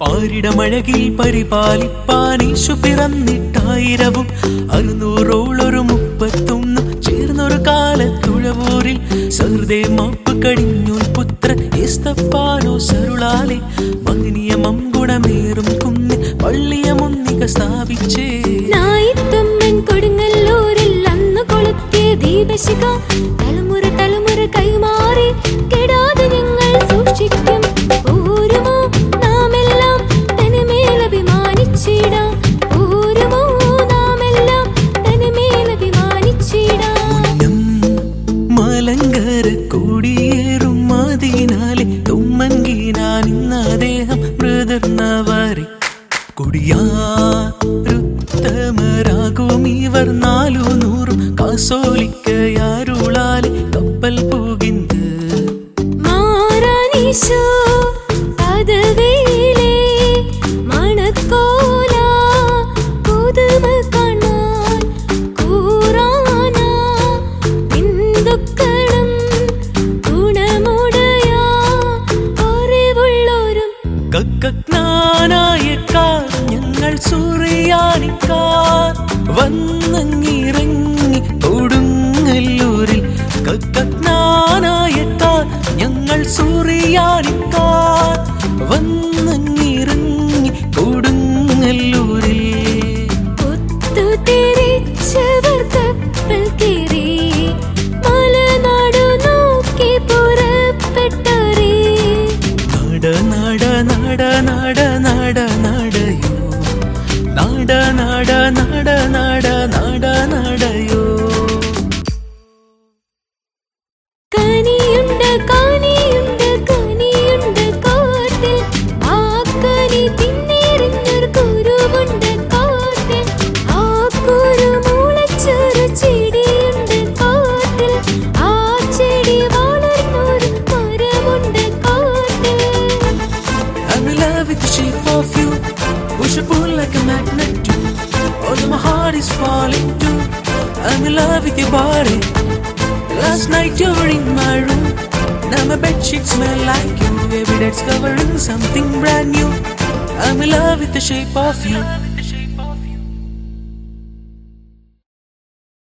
പാരിടമഴകിൽ പരിപാലിപ്പാൻ ഈശു പിറന്നിട്ടായിരവും അറുന്നൂറോളൊരു മുപ്പത്തൊന്ന് ചേർന്നൊരു കാലത്തുഴവൂരിൽ സഹൃദയ മാപ്പ് കടിഞ്ഞൂൽ പുത്ര ഏസ്തപ്പാലോ സരുളാലെ മങ്ങനിയ മംഗുണമേറും കുന്നിൽ പള്ളിയ മുന്നിക സ്ഥാപിച്ചേ. ദീപശിഖ തലമുറ തലമുറ കൈമാറി കെടാതെ ഞങ്ങൾ സൂക്ഷിക്കും. പോരുമോ? നാമെല്ലാം തനിമേൽ അഭിമാനിച്ചിടാം. പോരുമോ? നാമെല്ലാം തനിമേൽ അഭിമാനിച്ചിടാം. മലങ്കര കൊടിയേറും മതിനാലെ തുമ്മങ്കിനാൻ ഇന്ന് അദ്ദേഹം കൊടിയാ കുടിയാരുത്തമരാകും ഇവർ നാലു നൂറും കാസോലിക്കയാരുളാലെ പുതുമ കാണാൻ ഞങ്ങൾ സൂറിയാനിക്കാർ. വന്നങ്ങിറങ്ങി കൊടുങ്ങല്ലൂരിൽ കക്കജ്ഞാനായക്കാർ ഞങ്ങൾ സൂറിയാനിക്കാർ വന്നിറങ്ങി കൊടുങ്ങല്ലൂരിൽ. ഒത്തുതിരിച്ചവർ കപ്പൽ കയറി മലനാടു നോക്കി നട നട നട നട നട നടയോ. നട നട നട നട നട is falling too. I'm in love with your body. Last night you were in my room. Now my bed sheets smell like you. Every day discovering something brand new. I'm in love with the shape of you.